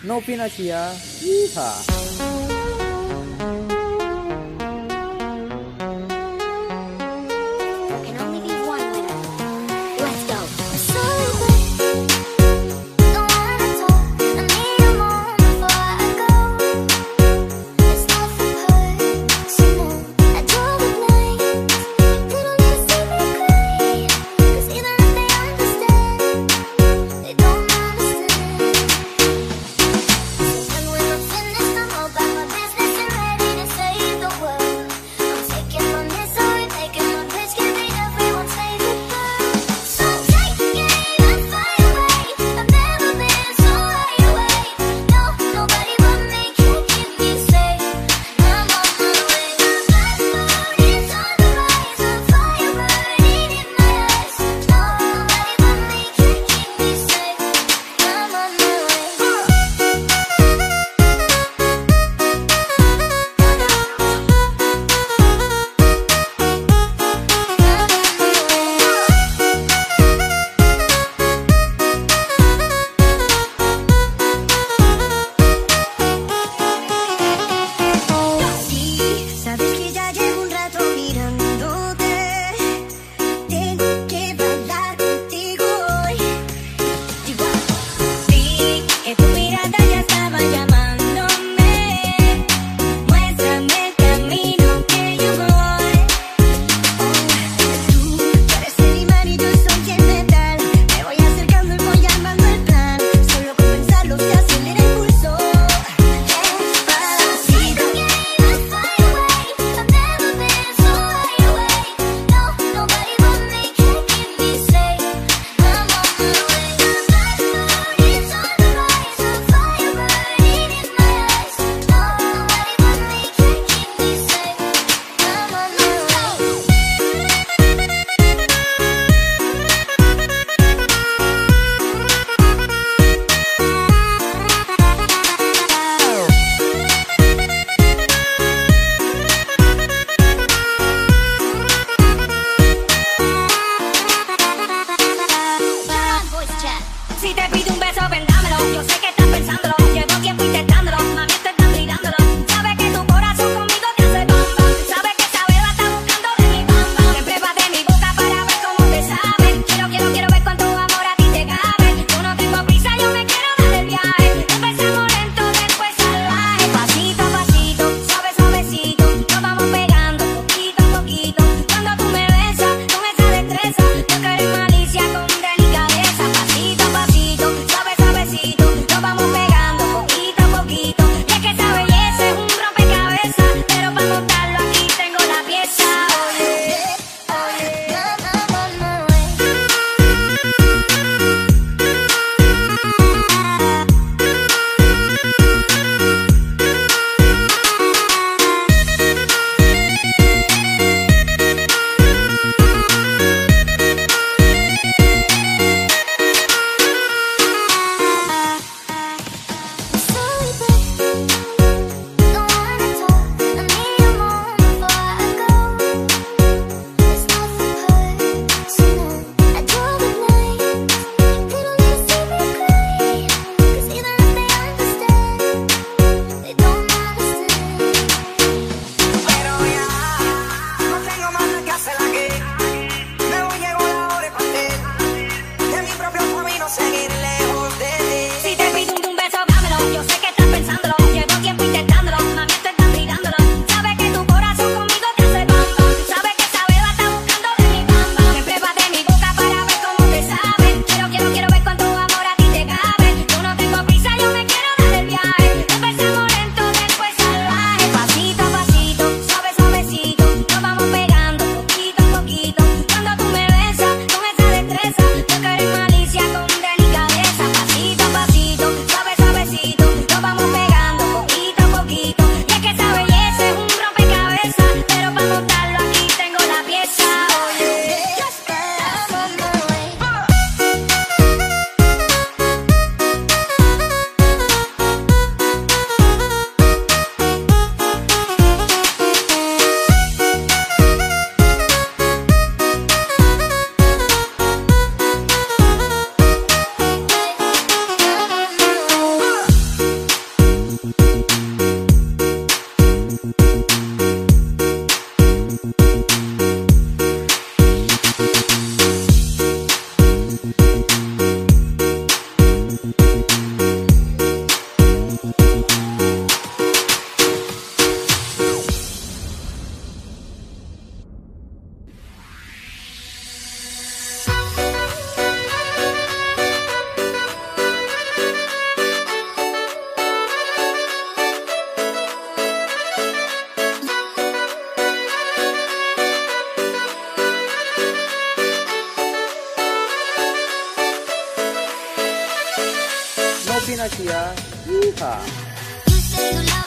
Novinasia. Yeehaw. Te pido un beso, vendámelo. Yo sé que Nakia. Yeehaw.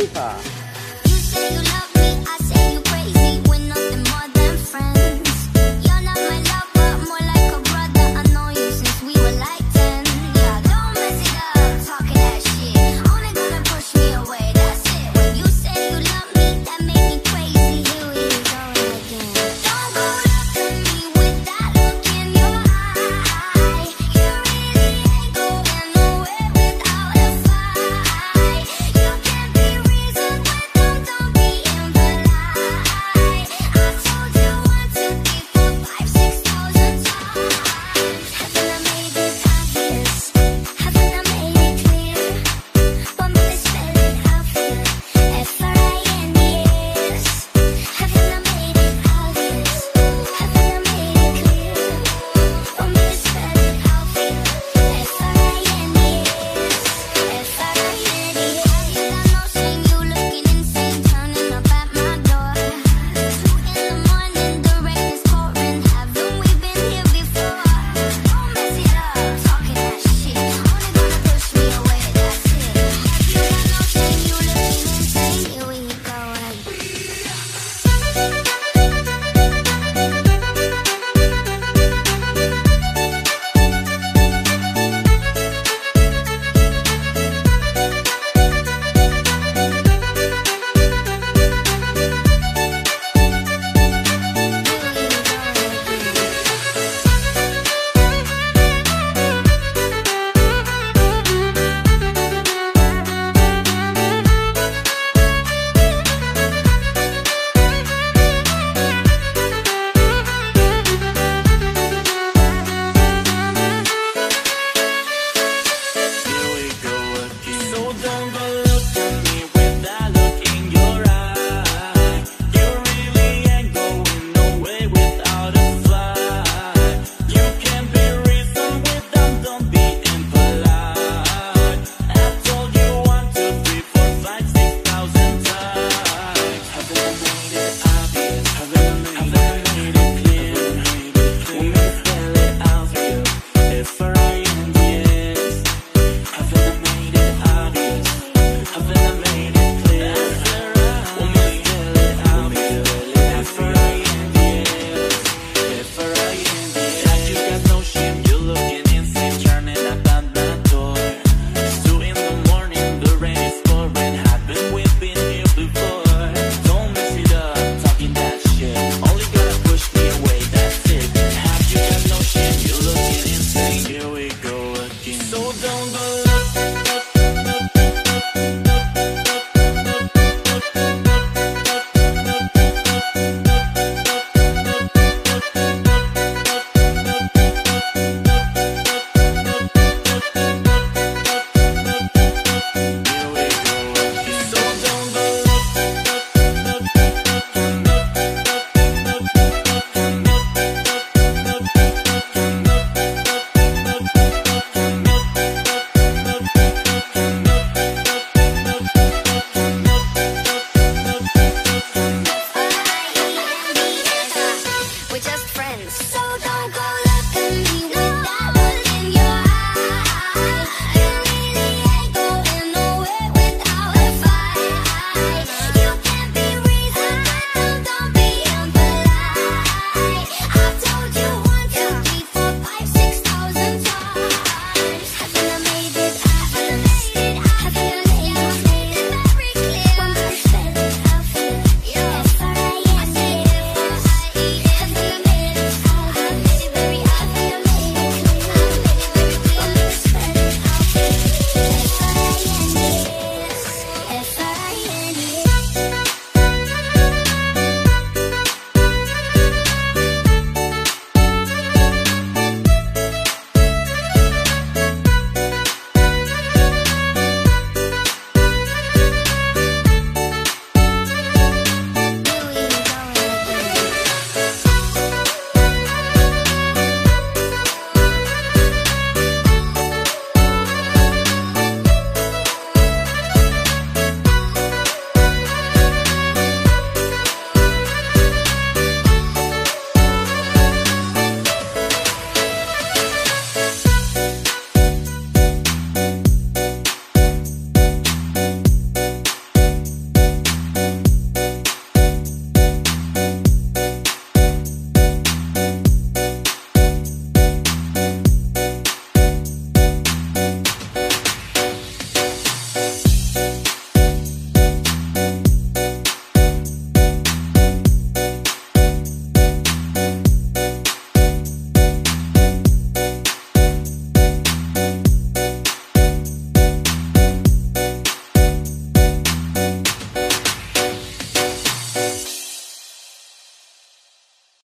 FIFA。